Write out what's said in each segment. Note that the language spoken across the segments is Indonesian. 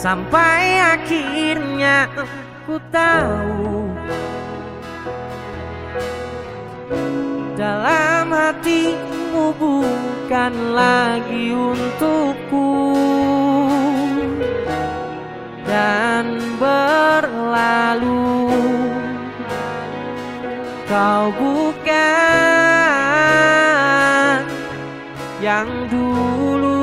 Sampai akhirnya ku tahu Dalam hatimu bukan lagi untukku. Dan berlalu Kau bukan yang dulu.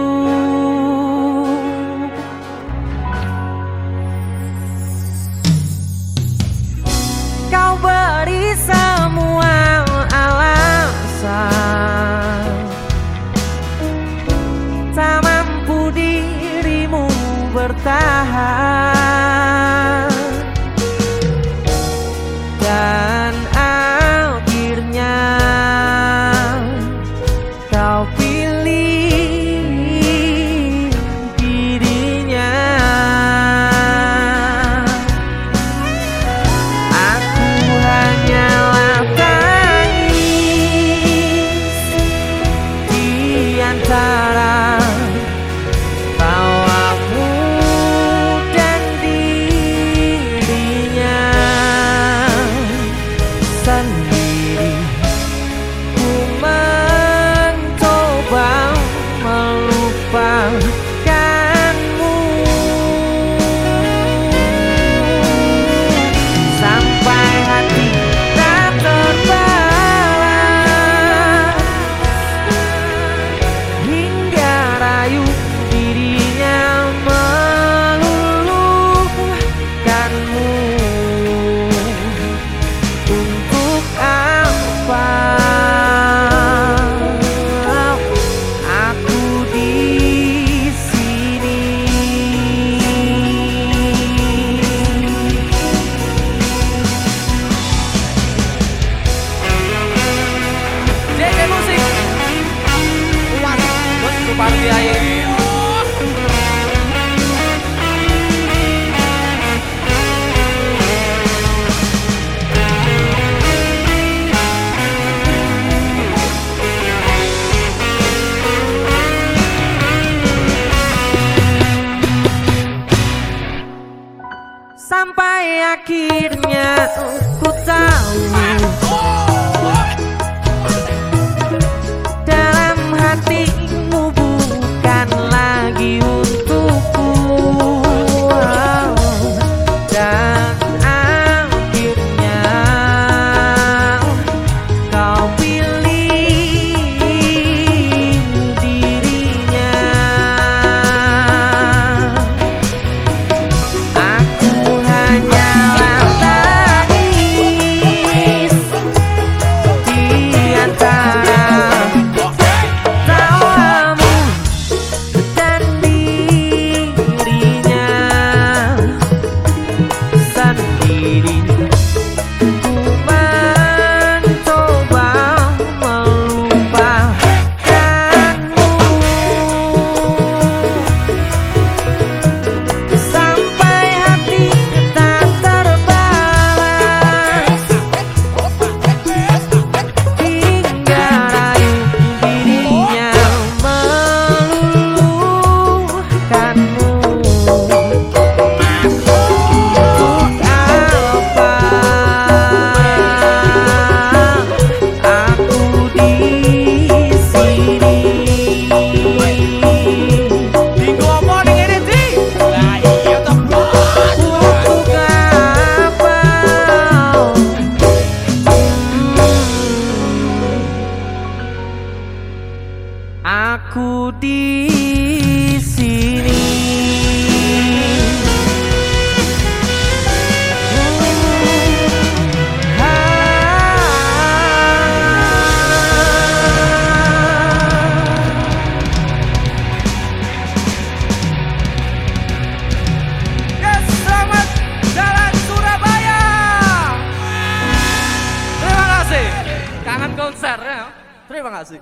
tahan Dan akhirnya kau pilih dirinya. Aku hanyalah tangis di antara Sampai akhirnya ku tahu. Terima kasih.